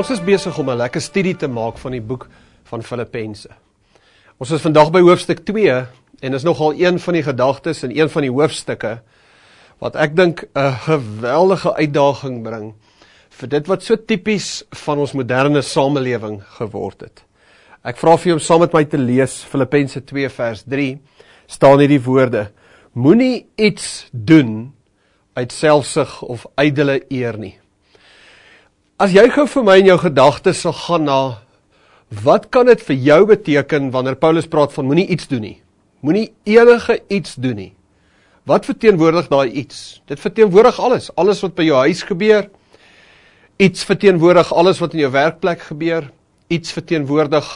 Ons is besig om 'n lekker studie te maak van die boek van Filippense. Ons is vandag by hoofstuk 2 en is nogal een van die gedagtes en een van die hoofstukke wat ek dink 'n geweldige uitdaging bring vir dit wat so tipies van ons moderne samelewing geword het. Ek vra vir jou om saam met my te lees Filippense 2 vers 3 staan hierdie woorde: Moenie iets doen uit selfsug of ydelle eer nie. As jy gou vir my in jou gedagtes sal gaan na wat kan dit vir jou beteken wanneer Paulus praat van moenie iets doen nie. Moenie enige iets doen nie. Wat verteenwoordig daai iets? Dit verteenwoordig alles, alles wat by jou huis gebeur. Iets verteenwoordig alles wat in jou werkplek gebeur. Iets verteenwoordig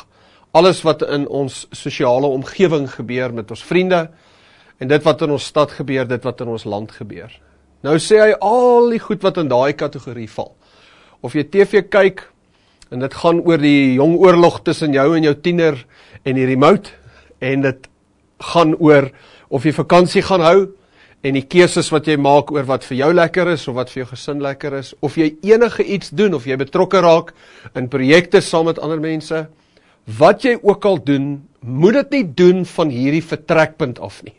alles wat in ons sosiale omgewing gebeur met ons vriende en dit wat in ons stad gebeur, dit wat in ons land gebeur. Nou sê hy al die goed wat in daai kategorie val of jy TV kyk en dit gaan oor die jong oorlog tussen jou en jou tiener en die remote en dit gaan oor of jy vakansie gaan hou en die keuses wat jy maak oor wat vir jou lekker is of wat vir jou gesin lekker is of jy enige iets doen of jy betrokke raak in projekte saam met ander mense wat jy ook al doen moet dit nie doen van hierdie vertrekpunt af nie.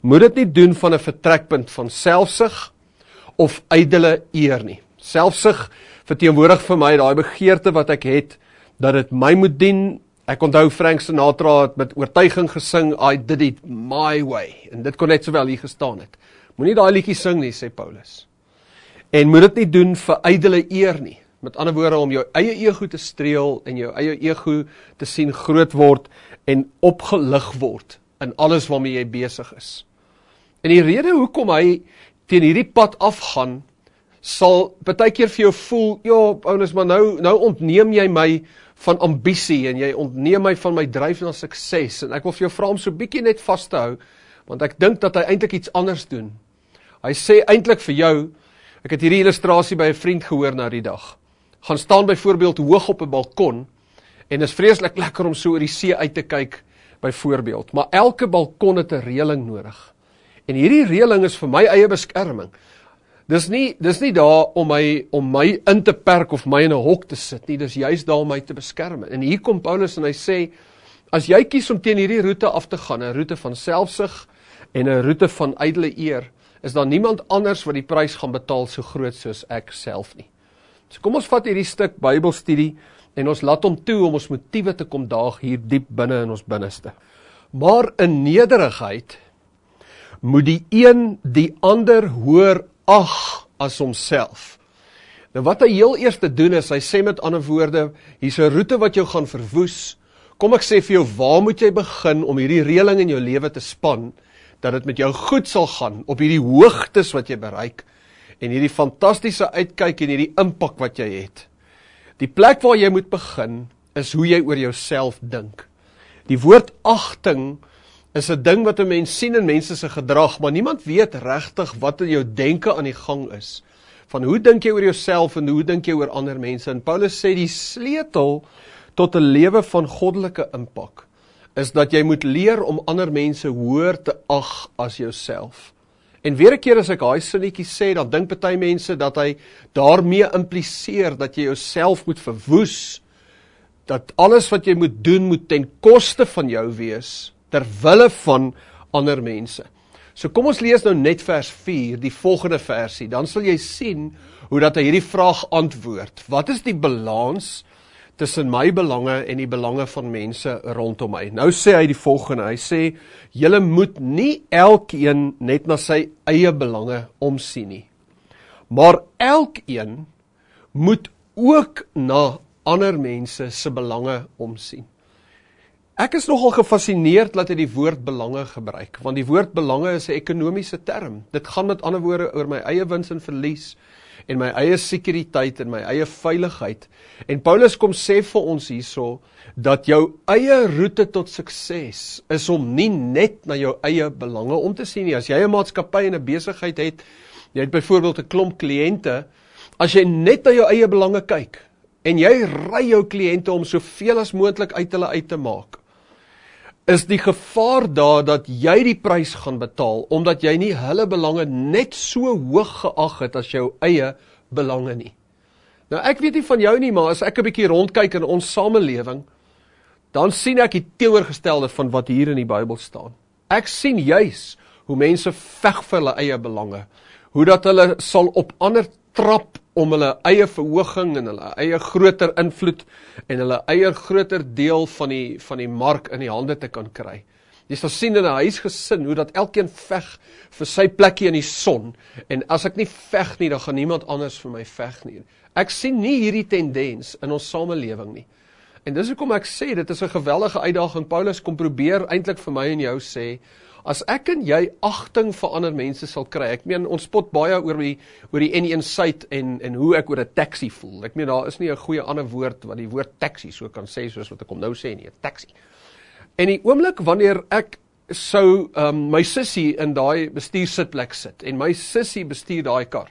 Moet dit nie doen van 'n vertrekpunt van selfsug of ydelle eer nie. Selfsug verteenwoordig vir my daai begeerte wat ek het dat dit my moet dien. Ek onthou Frank Sinatra het met oortuiging gesing I did it my way en dit kon net sowel hier gestaan het. Moenie daai liedjie sing nie sê Paulus. En moet dit nie doen vir ydelle eer nie. Met ander woorde om jou eie ego te streel en jou eie ego te sien groot word en opgelig word in alles waarmee jy besig is. En die rede hoekom hy teen hierdie pad afgaan sal baie keer vir jou voel, ja, Paulus, maar nou nou ontneem jy my van ambisie en jy ontneem my van my dryf na sukses en ek wil vir jou vra om so bietjie net vas te hou want ek dink dat hy eintlik iets anders doen. Hy sê eintlik vir jou, ek het hierdie illustrasie by 'n vriend gehoor na die dag. Gaan staan byvoorbeeld hoog op 'n balkon en is vreeslik lekker om so oor die see uit te kyk byvoorbeeld, maar elke balkon het 'n reëling nodig. En hierdie reëling is vir my eie beskerming. Dis nie dis nie daar om my om my in te perk of my in 'n hok te sit nie. Dis juist daar om my te beskerm. En hier kom Paulus en hy sê as jy kies om teen hierdie roete af te gaan, 'n roete van selfsug en 'n roete van ydelle eer, is daar niemand anders wat die prys gaan betaal so groot soos ek self nie. So kom ons vat hierdie stuk Bybelstudie en ons laat hom toe om ons motiewe te kom daag hier diep binne in ons binneste. Maar in nederigheid moet die een die ander hoor ag as homself. Nou wat hy heel eers te doen is, hy sê met ander woorde, hier's 'n roete wat jou gaan verwoes. Kom ek sê vir jou, waar moet jy begin om hierdie reëling in jou lewe te span dat dit met jou goed sal gaan op hierdie hoogtes wat jy bereik en hierdie fantastiese uitkyk en hierdie impak wat jy het. Die plek waar jy moet begin is hoe jy oor jouself dink. Die woord agting is 'n ding wat 'n mens sien in mense se gedrag, maar niemand weet regtig wat in jou denke aan die gang is. Van hoe dink jy oor jouself en hoe dink jy oor ander mense? En Paulus sê die sleutel tot 'n lewe van goddelike impak is dat jy moet leer om ander mense hoër te ag as jouself. En weer 'n keer as ek daai sinnetjie sê, dan dink party mense dat hy daarmee impliseer dat jy jouself moet verwoes, dat alles wat jy moet doen moet ten koste van jou wees ter wille van ander mense. So kom ons lees nou net vers 4, die volgende versie, dan sal jy sien hoe dat hy hierdie vraag antwoord. Wat is die balans tussen my belange en die belange van mense rondom my? Nou sê hy die volgende, hy sê julle moet nie elkeen net na sy eie belange omsien nie. Maar elkeen moet ook na ander mense se belange omsien. Ek is nogal gefassineerd dat hy die woord belange gebruik, want die woord belange is 'n ekonomiese term. Dit gaan met ander woorde oor my eie wins en verlies en my eie sekuriteit en my eie veiligheid. En Paulus kom sê vir ons hierso dat jou eie roete tot sukses is om nie net na jou eie belange om te sien nie. As jy 'n maatskappy en 'n besigheid het, jy het byvoorbeeld 'n klomp kliënte, as jy net na jou eie belange kyk en jy ry jou kliënte om soveel as moontlik uit hulle uit te maak, is die gevaar daar dat jy die prys gaan betaal omdat jy nie hulle belange net so hoog geag het as jou eie belange nie. Nou ek weet nie van jou nie, maar as ek 'n bietjie rondkyk in ons samelewing, dan sien ek die teenoorgestelde van wat hier in die Bybel staan. Ek sien juis hoe mense veg vir hulle eie belange, hoe dat hulle sal op ander trap om hulle eie verhoging en hulle eie groter invloed en hulle eie groter deel van die van die mark in die hande te kan kry. Jy sal sien in 'n huisgesin hoe dat elkeen veg vir sy plekkie in die son en as ek nie veg nie, dan gaan niemand anders vir my veg nie. Ek sien nie hierdie tendens in ons samelewing nie. En dis hoekom ek sê dit is 'n geweldige uitdaging. Paulus kom probeer eintlik vir my en jou sê As ek en jy agting vir ander mense sal kry. Ek meen ons spot baie oor die oor die N1 suid en en hoe ek oor 'n taxi voel. Ek meen daar is nie 'n goeie ander woord wat die woord taxi so kan sê soos wat ek hom nou sê nie, 'n taxi. En die oomblik wanneer ek sou um, my sussie in daai bestuursitplek sit en my sussie bestuur daai kar,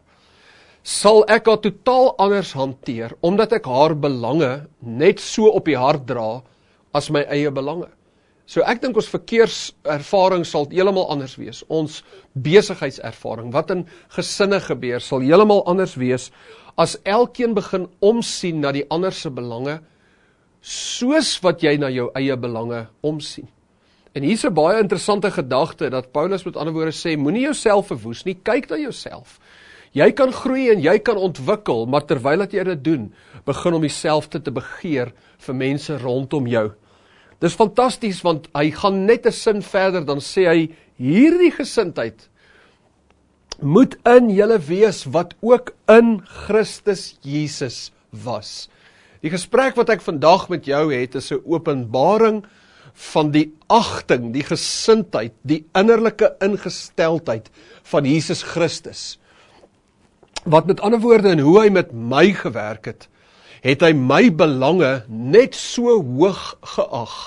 sal ek haar totaal anders hanteer omdat ek haar belange net so op die hart dra as my eie belange. So ek dink ons verkeerservaring sal heeltemal anders wees. Ons besigheidservaring, wat in gesinne gebeur, sal heeltemal anders wees as elkeen begin omsien na die ander se belange soos wat jy na jou eie belange omsien. En hier's 'n baie interessante gedagte dat Paulus met ander woorde sê, moenie jouself verwoes nie, kyk na jouself. Jy kan groei en jy kan ontwikkel, maar terwyl dat jy dit doen, begin om jouself te begeer vir mense rondom jou. Dis fantasties want hy gaan net 'n sin verder dan sê hy hierdie gesindheid moet in julle wees wat ook in Christus Jesus was. Die gesprek wat ek vandag met jou het is 'n openbaring van die agting, die gesindheid, die innerlike ingesteldheid van Jesus Christus. Wat met ander woorde en hoe hy met my gewerk het, het hy my belange net so hoog geag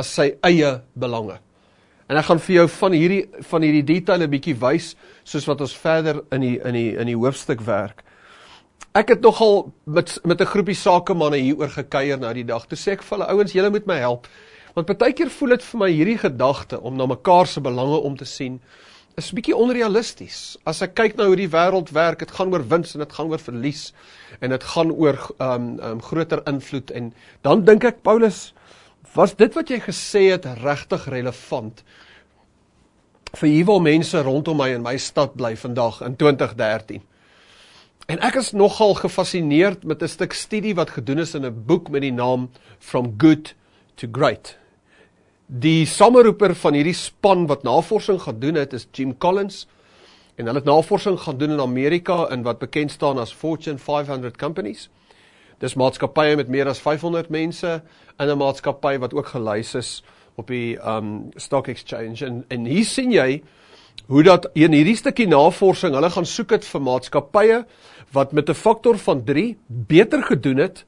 as sy eie belange. En ek gaan vir jou van hierdie van hierdie detail 'n bietjie wys soos wat ons verder in die in die in die hoofstuk werk. Ek het nogal met met 'n groepie sakemanne hieroor gekuier nou die dag. Toe sê ek vir hulle ouens, julle moet my help. Want partykeer voel dit vir my hierdie gedagte om na mekaar se belange om te sien is bietjie onrealisties. As ek kyk na hoe die wêreld werk, dit gaan oor wins en dit gaan oor verlies en dit gaan oor um um groter invloed en dan dink ek Paulus was dit wat jy gesê het regtig relevant vir hier waar mense rondom my in my stad bly vandag in 2013. En ek is nogal gefassineerd met 'n stuk studie wat gedoen is in 'n boek met die naam From Good to Great. Die sameroeper van hierdie span wat navorsing gedoen het is Jim Collins. En hulle het navorsing gaan doen in Amerika in wat bekend staan as Fortune 500 companies. Dis maatskappye met meer as 500 mense in 'n maatskappy wat ook gelys is op die um stock exchange. En en hier sien jy hoe dat in hierdie stukkie navorsing, hulle gaan soek dit vir maatskappye wat met 'n faktor van 3 beter gedoen het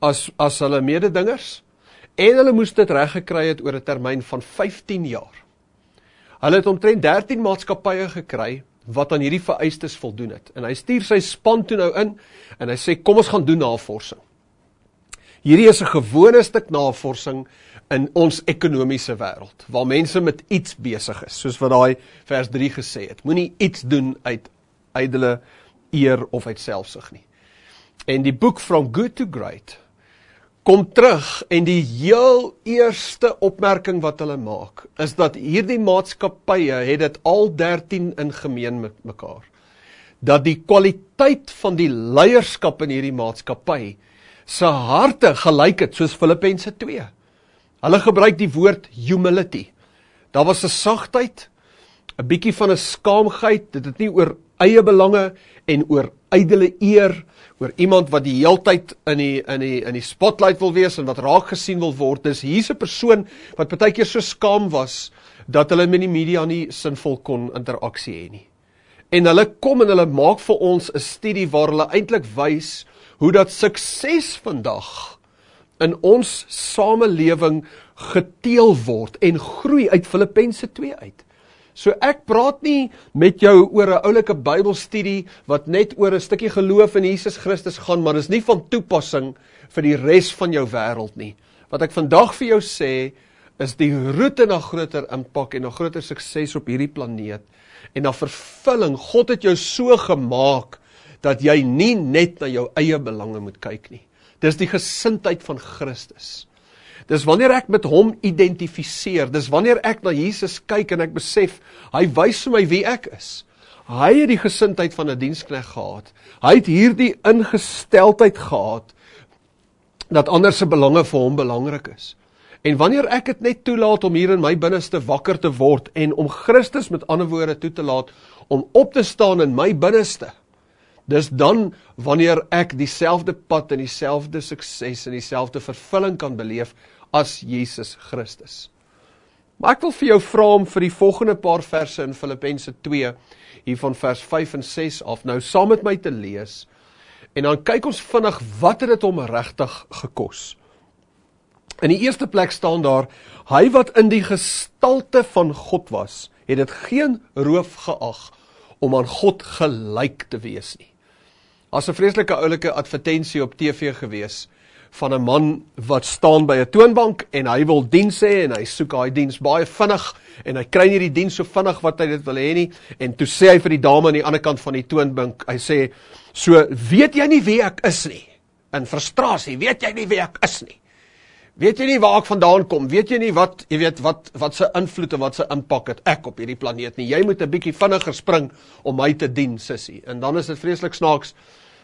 as as hulle mededingers en hulle moes dit reg gekry het oor 'n termyn van 15 jaar. Hulle het omtrent 13 maatskappye gekry wat aan hierdie vereistes voldoen het. En hy stuur sy span toe nou in en hy sê kom ons gaan doen navorsing. Hierdie is 'n gewone stuk navorsing in ons ekonomiese wêreld waar mense met iets besig is, soos wat daai vers 3 gesê het. Moenie iets doen uit ydelle eer of uit selfsug nie. En die boek From Good to Great kom terug en die heel eerste opmerking wat hulle maak is dat hierdie maatskappye het dit al 13 in gemeen met mekaar. Dat die kwaliteit van die leierskap in hierdie maatskappy se harte gelyk het soos Filippense 2. Hulle gebruik die woord humility. Daar was 'n sagtheid, 'n bietjie van 'n skaamheid, dit het nie oor eie belange en oor ydelle eer, oor iemand wat die heeltyd in die in die in die spotlight wil wees en wat raak gesien wil word. Dis hier's 'n persoon wat baie keer so skaam was dat hulle met die media nie sinvol kon interaksie hê nie. En hulle kom en hulle maak vir ons 'n studie waar hulle eintlik wys hoe dat sukses vandag in ons samelewing geteel word en groei uit Filippense 2 uit. So ek praat nie met jou oor 'n oulike Bybelstudie wat net oor 'n stukkie geloof in Jesus Christus gaan, maar dis nie van toepassing vir die res van jou wêreld nie. Wat ek vandag vir jou sê, is die roete na groter impak en na groter sukses op hierdie planeet en na vervulling. God het jou so gemaak dat jy nie net na jou eie belange moet kyk nie. Dis die gesindheid van Christus. Dis wanneer ek met hom identifiseer, dis wanneer ek na Jesus kyk en ek besef, hy wys vir my wie ek is. Hy het die gesindheid van 'n dienskneg gehad. Hy het hierdie ingesteldheid gehad dat ander se belange vir hom belangrik is. En wanneer ek dit net toelaat om hier in my binneste wakker te word en om Christus met ander woorde toe te laat om op te staan in my binneste, dis dan wanneer ek dieselfde pad en dieselfde sukses en dieselfde vervulling kan beleef as Jesus Christus. Maar ek wil vir jou vra om vir die volgende paar verse in Filippense 2 hier van vers 5 en 6 af nou saam met my te lees. En dan kyk ons vinnig wat het dit hom regtig gekos. In die eerste plek staan daar hy wat in die gestalte van God was, het dit geen roof geag om aan God gelyk te wees nie. As 'n vreeslike oulike advertensie op TV gewees van 'n man wat staan by 'n toonbank en hy wil diens hê en hy soek daai diens baie vinnig en hy kry nie die diens so vinnig wat hy dit wil hê nie. En toe sê hy vir die dame aan die ander kant van die toonbank hy sê so weet jy nie wie ek is nie? In frustrasie weet jy nie wie ek is nie? Weet jy nie waar ek vandaan kom? Weet jy nie wat jy weet wat wat se invloed en wat se impak het ek op hierdie planeet nie? Jy moet 'n bietjie vinniger spring om my te dien sussie. En dan is dit vreeslik snaaks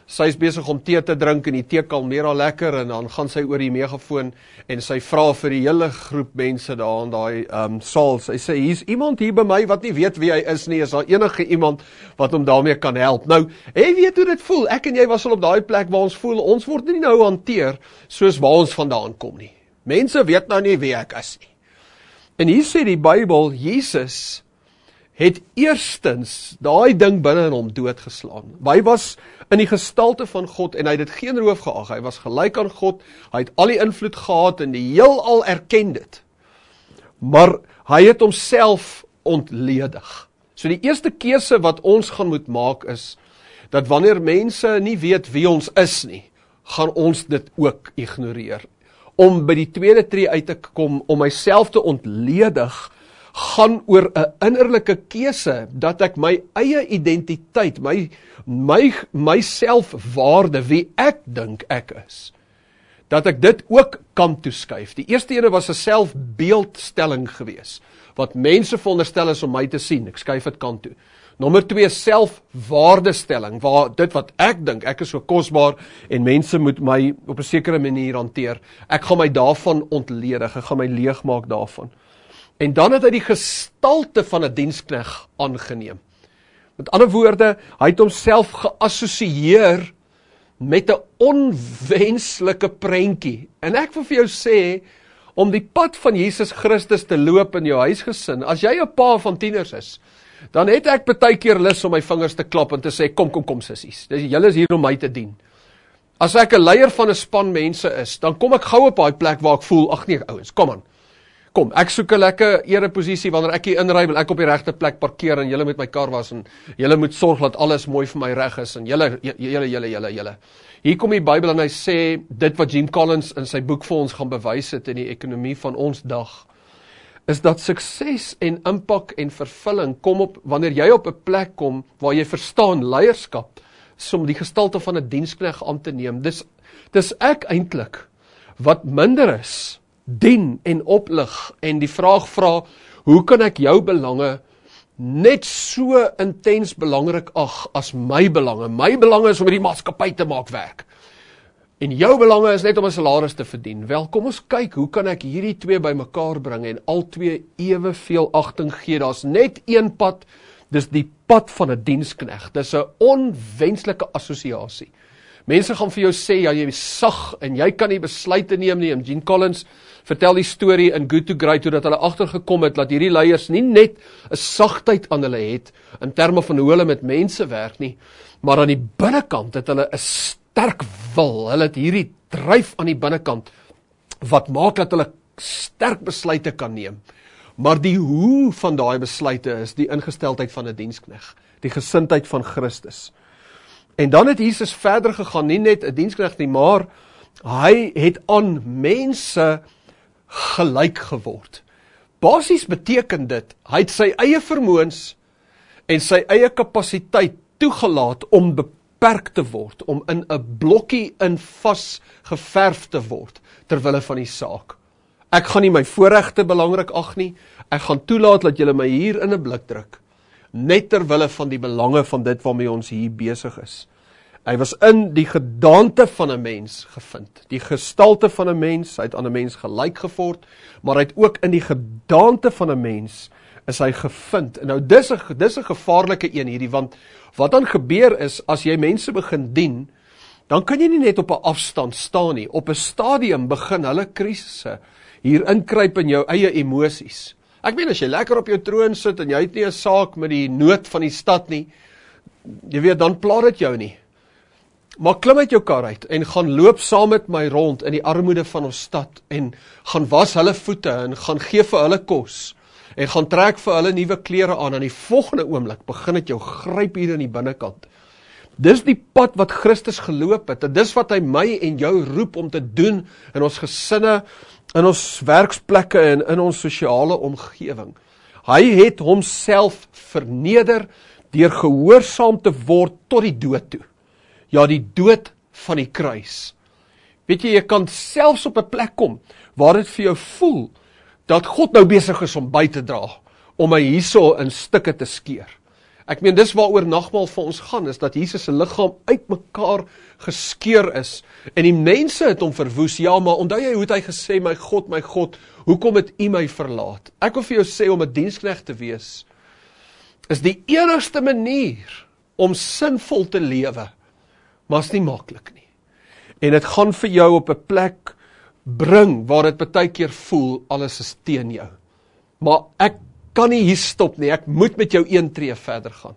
sy is besig om tee te drink en die tee kalmeer haar lekker en dan gaan sy oor die megafoon en sy vra vir die hele groep mense daar in daai um saal. Sy sê hier's iemand hier by my wat nie weet wie hy is nie. Is daar enige iemand wat hom daarmee kan help? Nou, jy weet hoe dit voel. Ek en jy was al op daai plek waar ons voel ons word nie nou hanteer soos waar ons vandaan kom nie. Mense weet nou nie wie ek is nie. En hier sê die Bybel Jesus het eerstens daai ding binne in hom doodgeslaan. Hy was in die gestalte van God en hy het dit geen roof geag. Hy was gelyk aan God. Hy het al die invloed gehad en die heelal erken dit. Maar hy het homself ontledig. So die eerste keuse wat ons gaan moet maak is dat wanneer mense nie weet wie ons is nie, gaan ons dit ook ignoreer. Om by die tweede tree uit te kom om myself te ontledig gaan oor 'n innerlike keuse dat ek my eie identiteit, my my myselfwaarde, wie ek dink ek is, dat ek dit ook kan toeskuif. Die eerste ene was 'n selfbeeldstelling gewees wat mense veronderstel is om my te sien. Ek skuif dit kant toe. Nommer 2 selfwaardestelling waar dit wat ek dink ek is so kosbaar en mense moet my op 'n sekere manier hanteer. Ek gaan my daarvan ontledig. Ek gaan my leegmaak daarvan. En dan het hy die gestalte van 'n dienskneg aangeneem. Met ander woorde, hy het homself geassosieer met 'n onwenslike prentjie. En ek wil vir jou sê om die pad van Jesus Christus te loop in jou huisgesin, as jy 'n pa van tieners is, dan het ek baie keer lus om my vingers te klap en te sê kom kom kom sissies. Dis julle is hier om my te dien. As ek 'n leier van 'n span mense is, dan kom ek gou op daai plek waar ek voel, ag nee ouens, kom aan. Kom, ek soek 'n lekker ereposisie wanneer ek hier inry, wil ek op die regte plek parkeer en julle met my kar was en julle moet sorg dat alles mooi vir my reg is en julle julle julle julle julle. Hier kom die Bybel en hy sê dit wat Jim Collins in sy boek vir ons gaan bewys het in die ekonomie van ons dag is dat sukses en impak en vervulling kom op wanneer jy op 'n plek kom waar jy verstaan leierskap om die gestalte van 'n dienskneg aan te neem. Dis dis ek eintlik wat minder is dien en oplig en die vraag vra, hoe kan ek jou belange net so intens belangrik ag as my belange? My belange is om hierdie maatskappy te maak werk. En jou belange is net om 'n salaris te verdien. Wel, kom ons kyk, hoe kan ek hierdie twee bymekaar bring en al twee eweveel agting gee? Daar's net een pad. Dis die pad van 'n dienskneg. Dis 'n onwenslike assosiasie. Mense gaan vir jou sê ja, jy is sag en jy kan nie besluite neem nie. En Jean Collins vertel die storie in Good to Great hoe dat hulle agtergekom het dat hierdie leiers nie net 'n sagtheid aan hulle het in terme van hoe hulle met mense werk nie, maar aan die binnekant het hulle 'n sterk wil. Hulle het hierdie dryf aan die binnekant wat maak dat hulle sterk besluite kan neem. Maar die hoe van daai besluite is die ingesteldheid van 'n die dienskneg, die gesindheid van Christus. En dan het Jesus verder gegaan, nie net 'n die dienskneg nie, maar hy het aan mense gelyk geword. Basies beteken dit hy het sy eie vermoëns en sy eie kapasiteit toegelaat om beperk te word om in 'n blokkie in vas geverf te word ter wille van die saak. Ek gaan nie my voorregte belangrik ag nie. Ek gaan toelaat dat julle my hier in 'n blik druk net ter wille van die belange van dit waarmee ons hier besig is. Hy was in die gedaante van 'n mens gevind. Die gestalte van 'n mens, hy het aan 'n mens gelyk geword, maar hy het ook in die gedaante van 'n mens is hy gevind. En nou dis 'n dis 'n gevaarlike een hierdie want wat dan gebeur is as jy mense begin dien, dan kan jy nie net op 'n afstand staan nie. Op 'n stadium begin hulle krisisse hier inkruip in jou eie emosies. Ek meen as jy lekker op jou troon sit en jy het nie 'n saak met die nood van die stad nie, jy weet dan pla dit jou nie. Maar klim uit jou kar uit en gaan loop saam met my rond in die armoede van ons stad en gaan was hulle voete en gaan gee vir hulle kos en gaan trek vir hulle nuwe klere aan en die volgende oomblik begin dit jou gryp hier in die binnekant. Dis die pad wat Christus geloop het. Dis wat hy my en jou roep om te doen in ons gesinne, in ons werksplekke en in ons sosiale omgewing. Hy het homself verneder deur gehoorsaam te word tot die dood toe. Ja, die dood van die kruis. Weet jy, jy kan selfs op 'n plek kom waar dit vir jou voel dat God nou besig is om by te dra om my hierso in stukke te skeer. Ek meen dis waaroor nagmaal vir ons gaan is dat Jesus se liggaam uitmekaar geskeur is en die mense het hom verwoes. Ja, maar onthou jy hoe het hy gesê my God, my God, hoekom het U my verlaat? Ek wil vir jou sê om 'n diensknegt te wees is die enigste manier om sinvol te lewe. Maar is nie maklik nie. En dit gaan vir jou op 'n plek bring waar dit baie keer voel alles is teen jou. Maar ek kan nie hier stop nie. Ek moet met jou een tree verder gaan.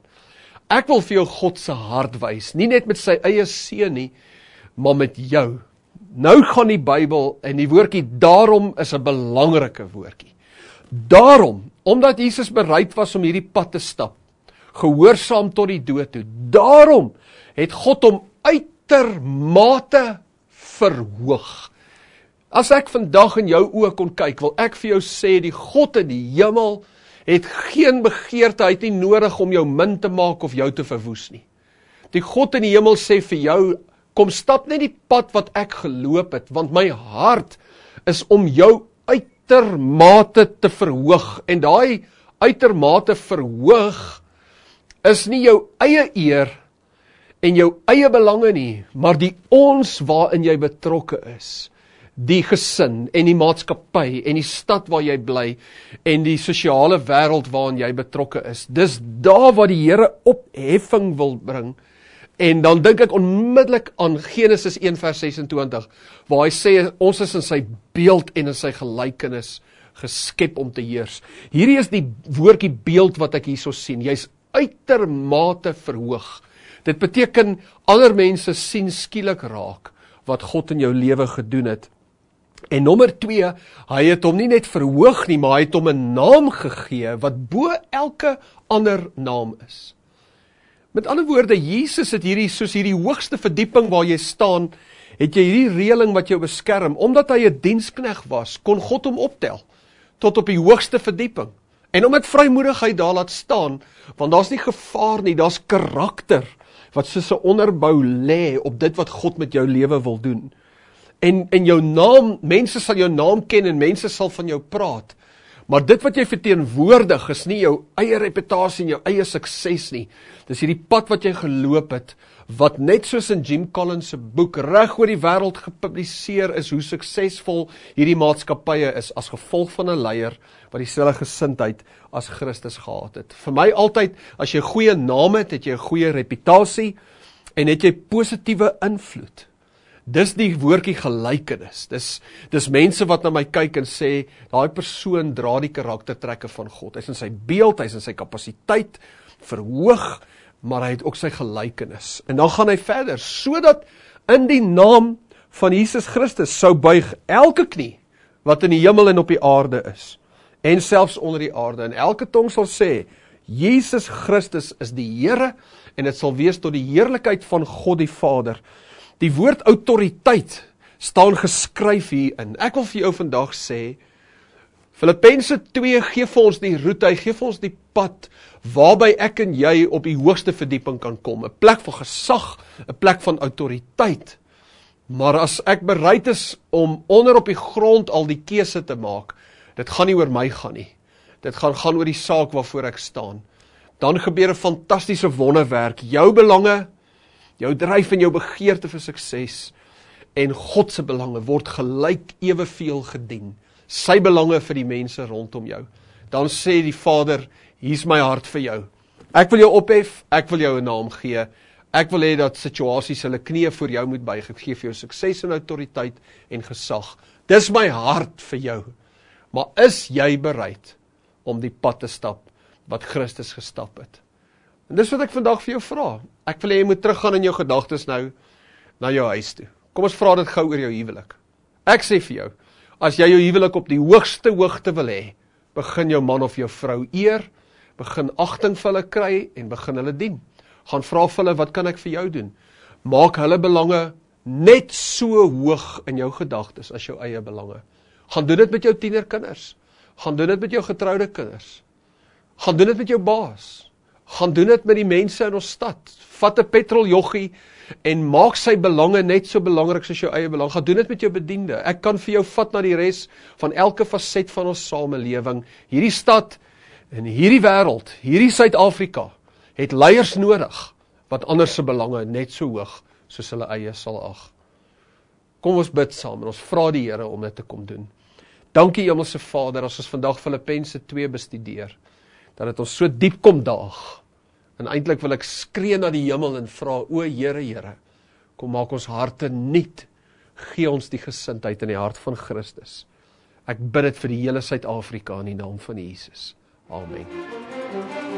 Ek wil vir jou God se hart wys, nie net met sy eie seun nie, maar met jou. Nou gaan die Bybel en die woordjie daarom is 'n belangrike woordjie. Daarom, omdat Jesus bereid was om hierdie pad te stap, gehoorsaam tot die dood toe. Daarom het God hom uitermate verhoog. As ek vandag in jou oë kon kyk, wil ek vir jou sê die God in die hemel het geen begeerte, hy het nie nodig om jou min te maak of jou te verwoes nie. Die God in die hemel sê vir jou, kom stap net die pad wat ek geloop het, want my hart is om jou uitermate te verhoog, en die uitermate verhoog is nie jou eie eer en jou eie belange nie, maar die ons waarin jy betrokke is die gesin en die maatskappy en die stad waar jy bly en die sosiale wêreld waarin jy betrokke is. Dis daar waar die Here opheffing wil bring. En dan dink ek onmiddellik aan Genesis 1:26 waar hy sê ons is in sy beeld en in sy gelykenis geskep om te heers. Hierdie is die woordjie beeld wat ek hierso sien. Jy's uitermate verhoog. Dit beteken ander mense sien skielik raak wat God in jou lewe gedoen het. En nommer 2, hy het hom nie net verhoog nie, maar hy het hom 'n naam gegee wat bo elke ander naam is. Met ander woorde, Jesus het hierdie soos hierdie hoogste verdieping waar jy staan, het jy hierdie reëling wat jou beskerm. Omdat hy 'n dienskneg was, kon God hom optel tot op die hoogste verdieping. En om met vrymoedigheid daar laat staan, want daar's nie gevaar nie, daar's karakter wat soos 'n onderbou lê op dit wat God met jou lewe wil doen en en jou naam, mense sal jou naam ken en mense sal van jou praat. Maar dit wat jy verteenwoordig is nie jou eie reputasie en jou eie sukses nie. Dis hierdie pad wat jy geloop het wat net soos in Jim Collins se boek reg oor die wêreld gepubliseer is hoe suksesvol hierdie maatskappye is as gevolg van 'n leier wat dieselfde gesindheid as Christus gehad het. Vir my altyd as jy goeie naam het, het jy 'n goeie reputasie en het jy positiewe invloed. Dis die woordjie gelykenis. Dis dis mense wat na my kyk en sê daai persoon dra die karaktertrekke van God. Hy's in sy beeld, hy's in sy kapasiteit verhoog, maar hy het ook sy gelykenis. En dan gaan hy verder sodat in die naam van Jesus Christus sou buig elke knie wat in die hemel en op die aarde is en selfs onder die aarde en elke tong sal sê Jesus Christus is die Here en dit sal wees tot die heerlikheid van God die Vader. Die woord autoriteit staan geskryf hierin. Ek wil vir jou vandag sê Filippense 2 gee vir ons die roete, hy gee vir ons die pad waarby ek en jy op die hoogste verdieping kan kom, 'n plek van gesag, 'n plek van autoriteit. Maar as ek bereid is om onder op die grond al die keuse te maak, dit gaan nie oor my gaan nie. Dit gaan gaan oor die saak waarvoor ek staan. Dan gebeur 'n fantastiese wonderwerk. Jou belange, jou dryf en jou begeerte vir sukses en God se belange word gelyk eweveel gedien. Sy belange vir die mense rondom jou. Dan sê die Vader, hier's my hart vir jou. Ek wil jou ophef, ek wil jou 'n naam gee. Ek wil hê dat situasies hulle knieë voor jou moet buig. Ek gee vir jou sukses en autoriteit en gesag. Dis my hart vir jou. Maar is jy bereid om die pad te stap wat Christus gestap het? En dis wat ek vandag vir jou vra. Ek wil jy moet teruggaan in jou gedagtes nou na jou huis toe. Kom ons vra dit gou oor jou huwelik. Ek sê vir jou, as jy jou huwelik op die hoogste hoogte wil hê, begin jou man of jou vrou eer begin agting vir hulle kry en begin hulle dien. Gaan vra vir hulle wat kan ek vir jou doen? Maak hulle belange net so hoog in jou gedagtes as jou eie belange. Gaan doen dit met jou tienerkinders. Gaan doen dit met jou getroude kinders. Gaan doen dit met jou baas. Gaan doen dit met die mense in ons stad. Vat 'n petroljoggie en maak sy belange net so belangrik soos jou eie belang. Gaan doen dit met jou bediende. Ek kan vir jou vat na die res van elke faset van ons samelewing. Hierdie stad In hierdie wêreld, hierdie Suid-Afrika, het leiers nodig wat ander se belange net so hoog soos hulle eie sal ag. Kom ons bid saam en ons vra die Here om dit te kom doen. Dankie Hemelse Vader, as ons vandag Filippense 2 bestudeer, dat dit ons so diep kom daag. En eintlik wil ek skree na die hemel en vra, o Here, Here, kom maak ons harte nuut. Gee ons die gesindheid in die hart van Christus. Ek bid dit vir die hele Suid-Afrika in die naam van Jesus. Amen.